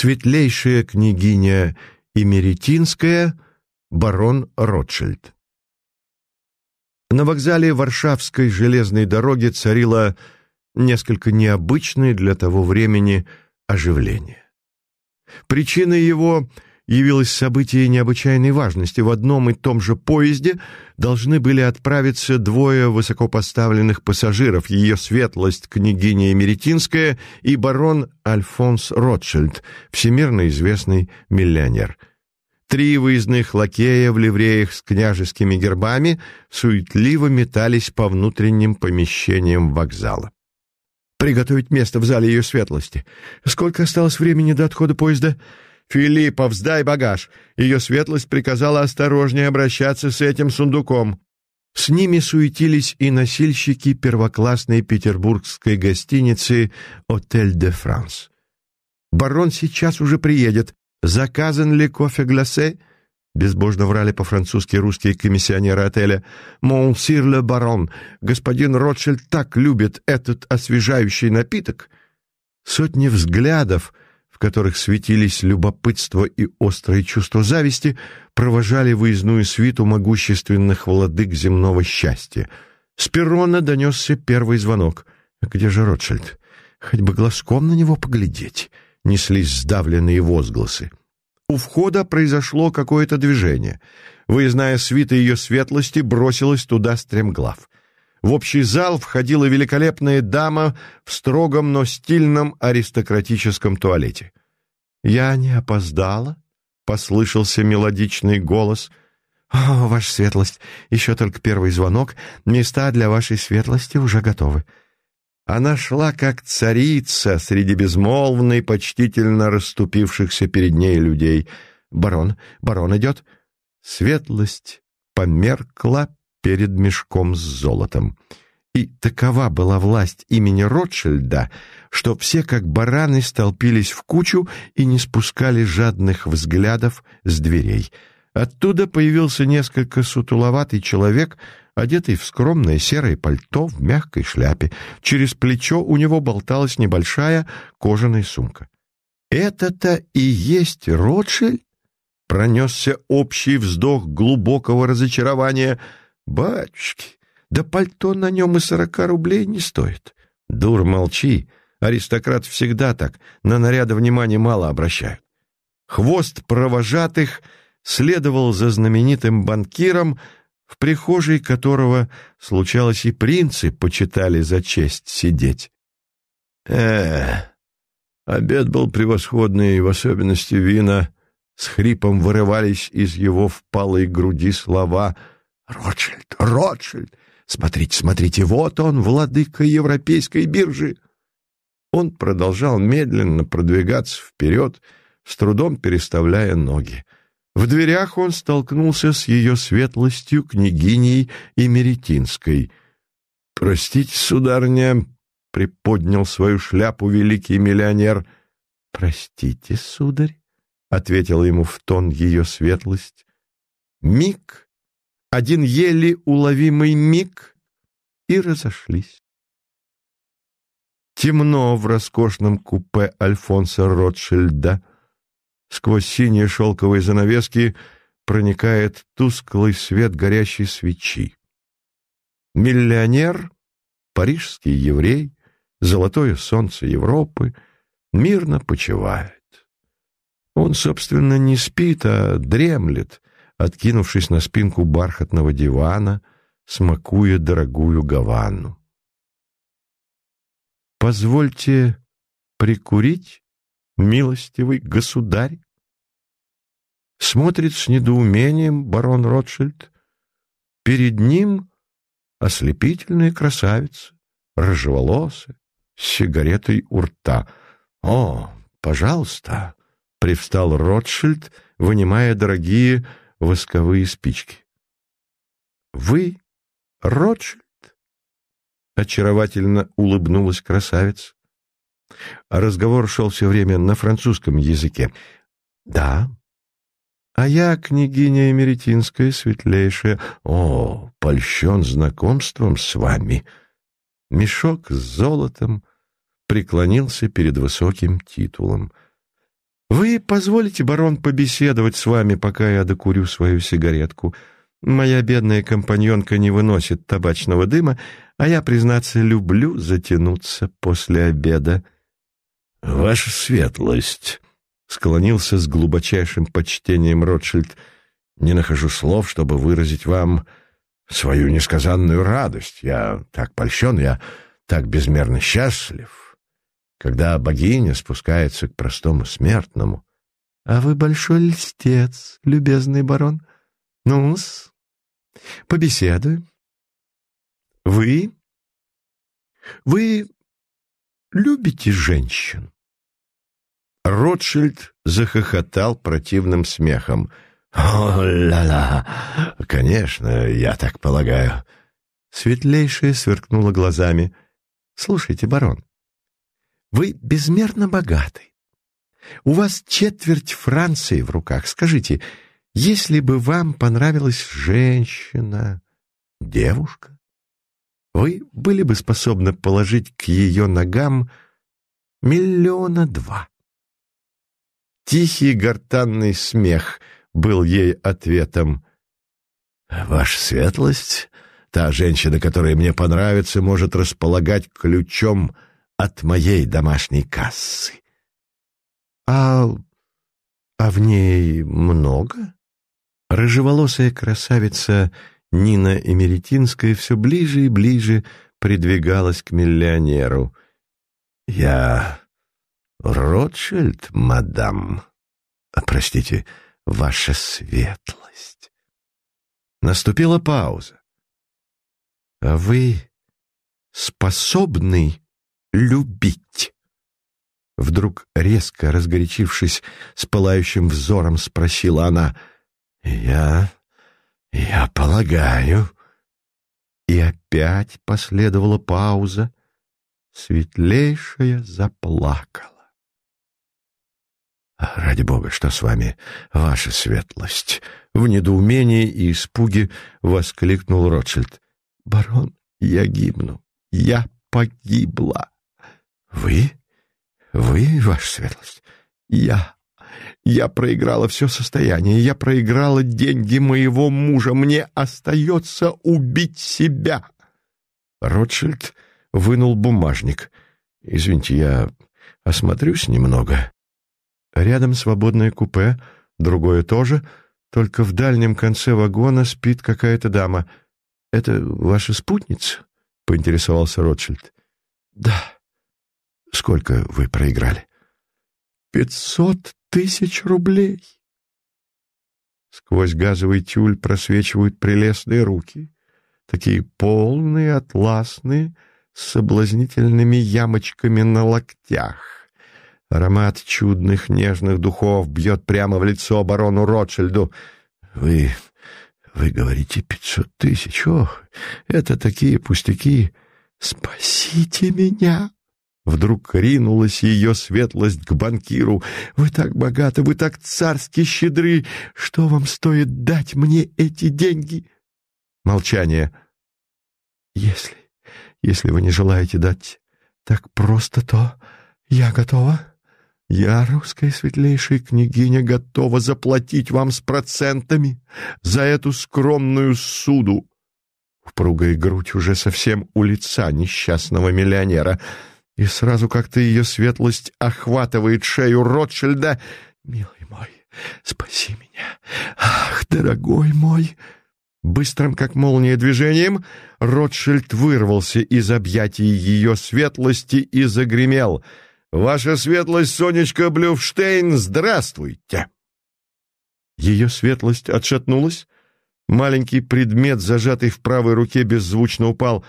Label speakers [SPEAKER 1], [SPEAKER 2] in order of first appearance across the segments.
[SPEAKER 1] Светлейшая княгиня Имеретинская, барон Ротшильд. На вокзале Варшавской железной дороги царило несколько необычное для того времени оживление. Причиной его явилось событие необычайной важности. В одном и том же поезде должны были отправиться двое высокопоставленных пассажиров, ее светлость княгиня Эмеретинская и барон Альфонс Ротшильд, всемирно известный миллионер. Три выездных лакея в ливреях с княжескими гербами суетливо метались по внутренним помещениям вокзала. «Приготовить место в зале ее светлости. Сколько осталось времени до отхода поезда?» «Филиппов, сдай багаж!» Ее светлость приказала осторожнее обращаться с этим сундуком. С ними суетились и носильщики первоклассной петербургской гостиницы «Отель де Франс». «Барон сейчас уже приедет. Заказан ли кофе гласе?» Безбожно врали по-французски русские комиссионеры отеля. «Монсир ле барон, господин Ротшильд так любит этот освежающий напиток!» Сотни взглядов — которых светились любопытство и острое чувство зависти, провожали выездную свиту могущественных владык земного счастья. С перрона донесся первый звонок. «Где же Ротшильд? Хоть бы глазком на него поглядеть!» — неслись сдавленные возгласы. У входа произошло какое-то движение. Выездная свита ее светлости бросилась туда стремглав. В общий зал входила великолепная дама в строгом, но стильном аристократическом туалете. «Я не опоздала?» — послышался мелодичный голос. «О, ваша светлость, еще только первый звонок. Места для вашей светлости уже готовы». Она шла как царица среди безмолвной, почтительно расступившихся перед ней людей. «Барон, барон идет». Светлость померкла перед мешком с золотом. И такова была власть имени Ротшильда, что все как бараны столпились в кучу и не спускали жадных взглядов с дверей. Оттуда появился несколько сутуловатый человек, одетый в скромное серое пальто в мягкой шляпе. Через плечо у него болталась небольшая кожаная сумка. «Это-то и есть Ротшильд?» Пронесся общий вздох глубокого разочарования — «Батюшки, да пальто на нем и сорока рублей не стоит». «Дур, молчи. Аристократ всегда так, на наряды внимания мало обращают». Хвост провожатых следовал за знаменитым банкиром, в прихожей которого, случалось, и принцы почитали за честь сидеть. э обед был превосходный, и в особенности вина с хрипом вырывались из его впалой груди слова — Ротшильд, Ротшильд! Смотрите, смотрите, вот он, владыка европейской биржи!» Он продолжал медленно продвигаться вперед, с трудом переставляя ноги. В дверях он столкнулся с ее светлостью, княгиней Имеретинской. «Простите, сударыня», — приподнял свою шляпу великий миллионер. «Простите, сударь», — ответила ему в тон ее светлость. Миг, один еле уловимый миг, и разошлись. Темно в роскошном купе Альфонса Ротшильда. Сквозь синие шелковые занавески проникает тусклый свет горящей свечи. Миллионер, парижский еврей, золотое солнце Европы мирно почивает. Он, собственно, не спит, а дремлет, откинувшись на спинку бархатного дивана, смакуя дорогую гаванну. «Позвольте прикурить, милостивый государь?» Смотрит с недоумением барон Ротшильд. Перед ним ослепительная красавица, рыжеволосая, с сигаретой у рта. «О, пожалуйста!» — привстал Ротшильд, вынимая дорогие восковые спички. «Вы Ротшильд?» — очаровательно улыбнулась красавица. Разговор шел все время на французском языке. «Да, а я княгиня Эмеретинская, светлейшая. О, польщен знакомством с вами!» Мешок с золотом преклонился перед высоким титулом — Вы позволите, барон, побеседовать с вами, пока я докурю свою сигаретку? Моя бедная компаньонка не выносит табачного дыма, а я, признаться, люблю затянуться после обеда.
[SPEAKER 2] Ваша светлость, склонился с глубочайшим почтением Ротшильд, не нахожу слов, чтобы выразить вам свою несказанную радость. Я так польщен, я так безмерно счастлив, когда богиня спускается к простому смертному.
[SPEAKER 1] — А вы большой льстец, любезный барон. Ну-с, побеседуем. Вы? Вы любите женщин?
[SPEAKER 2] Ротшильд захохотал противным смехом. «О, ла-ла! Конечно, я так полагаю».
[SPEAKER 1] Светлейшая сверкнула глазами. «Слушайте, барон, вы безмерно богаты. У вас четверть Франции в руках. Скажите, если бы вам понравилась женщина, девушка, вы были бы способны положить к ее ногам миллиона два. Тихий гортанный смех был ей ответом.
[SPEAKER 2] «Ваша светлость, та женщина, которая мне понравится, может располагать ключом от моей домашней кассы».
[SPEAKER 1] «А... а в ней много?» Рыжеволосая красавица Нина Эмеретинская все ближе и ближе придвигалась к миллионеру.
[SPEAKER 2] «Я Ротшильд, мадам. А, простите, ваша светлость».
[SPEAKER 1] Наступила пауза. «А вы способны любить?» Вдруг, резко разгорячившись, с пылающим взором спросила она —
[SPEAKER 2] «Я... я полагаю...»
[SPEAKER 1] И опять последовала пауза. Светлейшая заплакала.
[SPEAKER 2] «Ради бога, что с вами, ваша светлость?» В недоумении и испуге воскликнул Ротшильд.
[SPEAKER 1] «Барон, я гибну. Я погибла».
[SPEAKER 2] «Вы? Вы, ваша светлость?»
[SPEAKER 1] «Я я проиграла все состояние, я проиграла деньги моего мужа. Мне остается убить себя. Ротшильд вынул бумажник. «Извините, я осмотрюсь немного». Рядом свободное купе, другое тоже, только в дальнем конце вагона спит какая-то дама. «Это ваша спутница?» — поинтересовался Ротшильд. «Да». «Сколько вы проиграли?» «Пятьсот тысяч рублей. Сквозь газовый тюль просвечивают прелестные руки, такие полные, атласные, с соблазнительными ямочками на локтях. Аромат чудных нежных духов бьет прямо в лицо барону Ротшильду. «Вы... вы говорите пятьсот тысяч? Ох, это такие пустяки! Спасите меня!» Вдруг ринулась ее светлость к банкиру. «Вы так богаты, вы так царски щедры! Что вам стоит дать мне эти деньги?» Молчание. «Если, если вы не желаете дать так просто, то я готова. Я, русская светлейшая княгиня, готова заплатить вам с процентами за эту скромную суду». Упругая грудь уже совсем у лица несчастного миллионера — и сразу как-то ее светлость охватывает шею Ротшильда. «Милый мой, спаси меня! Ах, дорогой мой!» Быстрым, как молния, движением Ротшильд вырвался из объятий ее светлости и загремел. «Ваша светлость, Сонечка Блюфштейн, здравствуйте!» Ее светлость отшатнулась. Маленький предмет, зажатый в правой руке, беззвучно упал.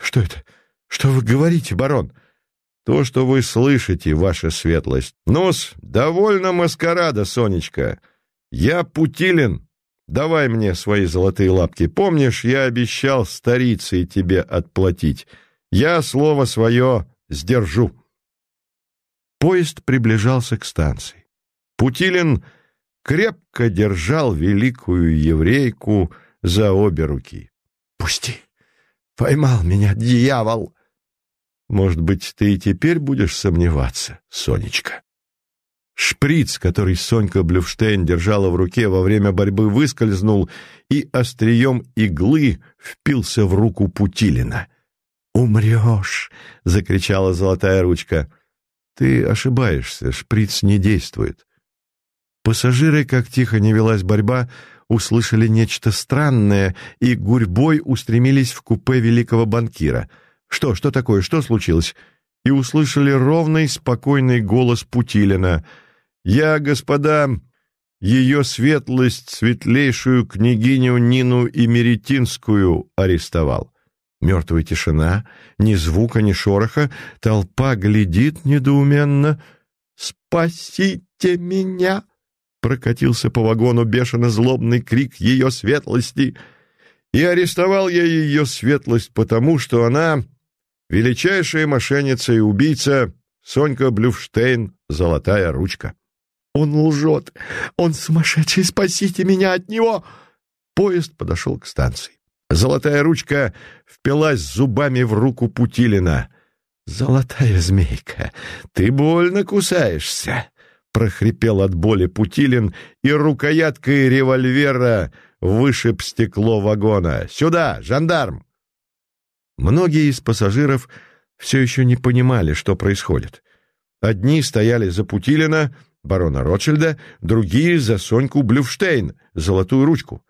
[SPEAKER 1] «Что это? Что вы говорите, барон?» То, что вы слышите, ваша светлость. Нос, довольно маскарада, Сонечка. Я Путилин. Давай мне свои золотые лапки. Помнишь, я обещал старицей тебе отплатить. Я слово свое сдержу. Поезд приближался к станции. Путилин крепко держал великую еврейку за обе руки. «Пусти! Поймал меня дьявол!» Может быть, ты и теперь будешь сомневаться, Сонечка? Шприц, который Сонька Блюфштейн держала в руке во время борьбы, выскользнул и острием иглы впился в руку Путилина. «Умрешь!» — закричала золотая ручка. «Ты ошибаешься, шприц не действует». Пассажиры, как тихо не велась борьба, услышали нечто странное и гурьбой устремились в купе великого банкира. «Что, что такое, что случилось?» И услышали ровный, спокойный голос Путилина — я, господа, ее светлость, светлейшую княгиню Нину Имеретинскую арестовал. Мертвая тишина, ни звука, ни шороха, толпа глядит недоуменно. «Спасите меня!» Прокатился по вагону бешено злобный крик ее светлости. И арестовал я ее светлость потому, что она величайшая мошенница и убийца Сонька Блюфштейн «Золотая ручка». Он лжет! Он сумасшедший! Спасите меня от него!» Поезд подошел к станции. Золотая ручка впилась зубами в руку Путилина. «Золотая змейка, ты больно кусаешься!» — прохрипел от боли Путилин, и рукояткой револьвера вышиб стекло вагона. «Сюда, жандарм!» Многие из пассажиров все еще не понимали, что происходит. Одни стояли за Путилина, барона Ротшильда, другие за Соньку Блюфштейн, золотую ручку.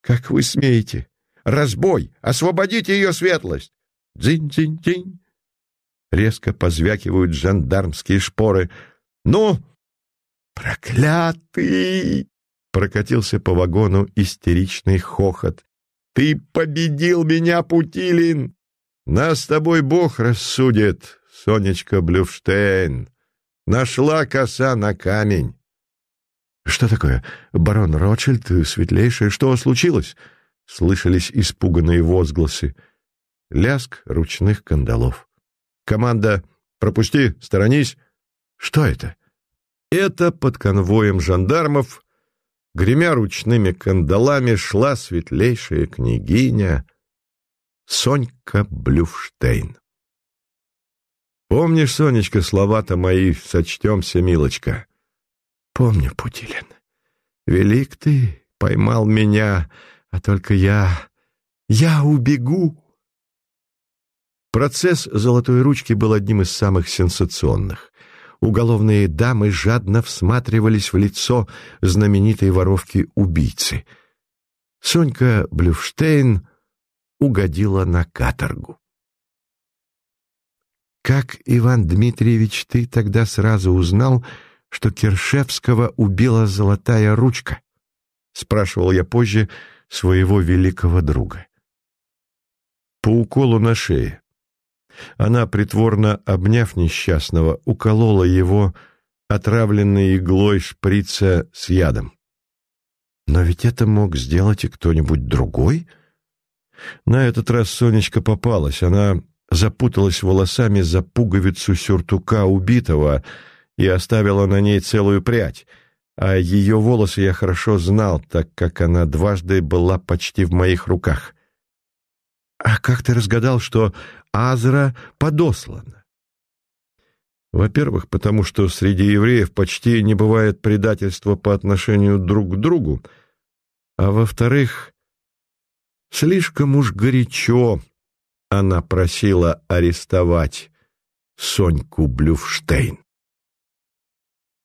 [SPEAKER 1] «Как вы смеете? Разбой! Освободите ее светлость!» «Дзинь-дзинь-дзинь!» Резко позвякивают жандармские шпоры. «Ну!» «Проклятый!» Прокатился по вагону истеричный хохот. «Ты победил меня, Путилин! Нас с тобой Бог рассудит, Сонечка Блюфштейн!» Нашла коса на камень. «Что такое? Барон Ротшильд, светлейший, что случилось?» Слышались испуганные возгласы. Ляск ручных кандалов. «Команда, пропусти, сторонись!» «Что это?» Это под конвоем жандармов, гремя ручными кандалами, шла светлейшая княгиня Сонька Блюфштейн. Помнишь, Сонечка, слова-то мои, сочтемся, милочка? Помню, Путилин. Велик ты, поймал меня, а только я... Я убегу. Процесс «Золотой ручки» был одним из самых сенсационных. Уголовные дамы жадно всматривались в лицо знаменитой воровки-убийцы. Сонька Блюфштейн угодила на каторгу. «Как, Иван Дмитриевич, ты тогда сразу узнал, что Кершевского убила золотая ручка?» — спрашивал я позже своего великого друга. По уколу на шее. Она, притворно обняв несчастного, уколола его отравленной иглой шприца с ядом. Но ведь это мог сделать и кто-нибудь другой. На этот раз Сонечка попалась. Она запуталась волосами за пуговицу сюртука убитого и оставила на ней целую прядь, а ее волосы я хорошо знал, так как она дважды была почти в моих руках. «А как ты разгадал, что Азра подослана?» Во-первых, потому что среди евреев почти не бывает предательства по отношению друг к другу, а во-вторых, слишком уж горячо она просила арестовать Соньку Блюфштейн.